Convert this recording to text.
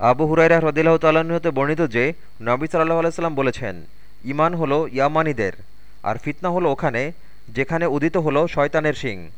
আবু হুরাইরা হ্রদিল্লাহ তাল্লাহতে বর্ণিত যে, নবী সাল্লাহ আলাইসাল্লাম বলেছেন ইমান হলো ইয়ামানিদের, আর ফিতনা হলো ওখানে, যেখানে উদিত হলো শয়তানের শিং।